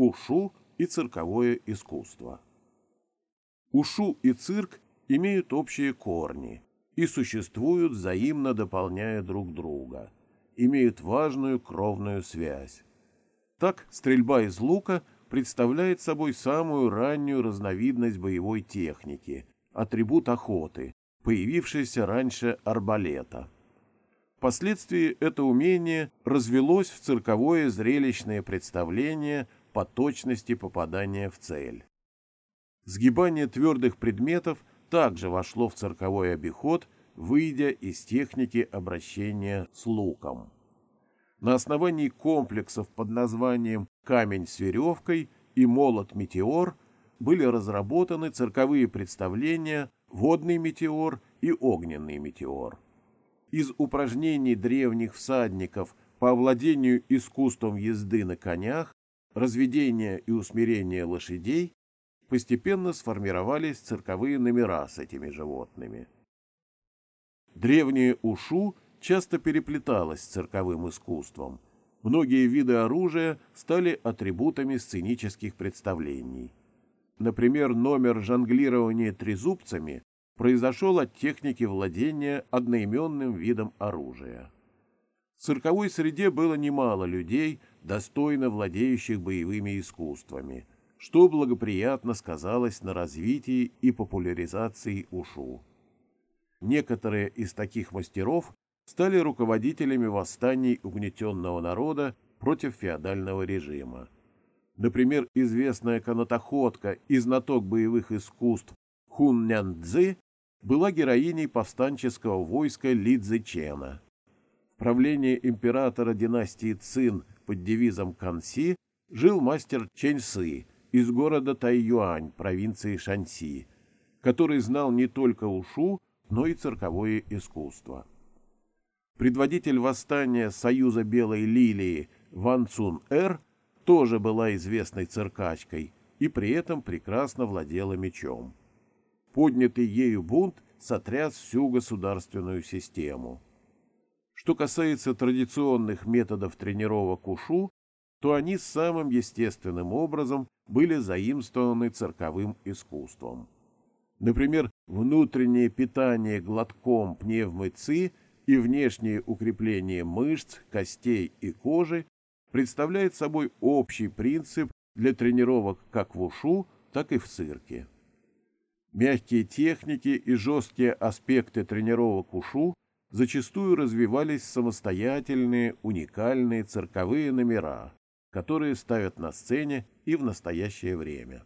ушу и цирковое искусство. Ушу и цирк имеют общие корни и существуют взаимно дополняя друг друга, имеют важную кровную связь. Так стрельба из лука представляет собой самую раннюю разновидность боевой техники, атрибут охоты, появившийся раньше арбалета. Впоследствии это умение развелось в цирковое зрелищное представление по точности попадания в цель. Сгибание твердых предметов также вошло в цирковой обиход, выйдя из техники обращения с луком. На основании комплексов под названием «камень с веревкой» и «молот-метеор» были разработаны цирковые представления «водный метеор» и «огненный метеор» из упражнений древних всадников по овладению искусством езды на конях, разведения и усмирения лошадей, постепенно сформировались цирковые номера с этими животными. Древнее ушу часто переплеталось с цирковым искусством. Многие виды оружия стали атрибутами сценических представлений. Например, номер жонглирования трезубцами произошел от техники владения одноименным видом оружия. В цирковой среде было немало людей, достойно владеющих боевыми искусствами, что благоприятно сказалось на развитии и популяризации ушу. Некоторые из таких мастеров стали руководителями восстаний угнетенного народа против феодального режима. Например, известная канатоходка и знаток боевых искусств Хун Нян Цзы была героиней повстанческого войска Лидзы Чена. В правлении императора династии Цин под девизом Канси жил мастер Чэнь Сы из города Тайюань, провинции Шанси, который знал не только ушу, но и цирковое искусство. Предводитель восстания Союза Белой Лилии Ван Цун Эр тоже была известной циркачкой и при этом прекрасно владела мечом. Поднятый ею бунт сотряс всю государственную систему. Что касается традиционных методов тренировок ушу, то они самым естественным образом были заимствованы цирковым искусством. Например, внутреннее питание глотком пневмоци и внешнее укрепление мышц, костей и кожи представляет собой общий принцип для тренировок как в ушу, так и в цирке. Мягкие техники и жесткие аспекты тренировок ушу зачастую развивались самостоятельные, уникальные цирковые номера, которые ставят на сцене и в настоящее время.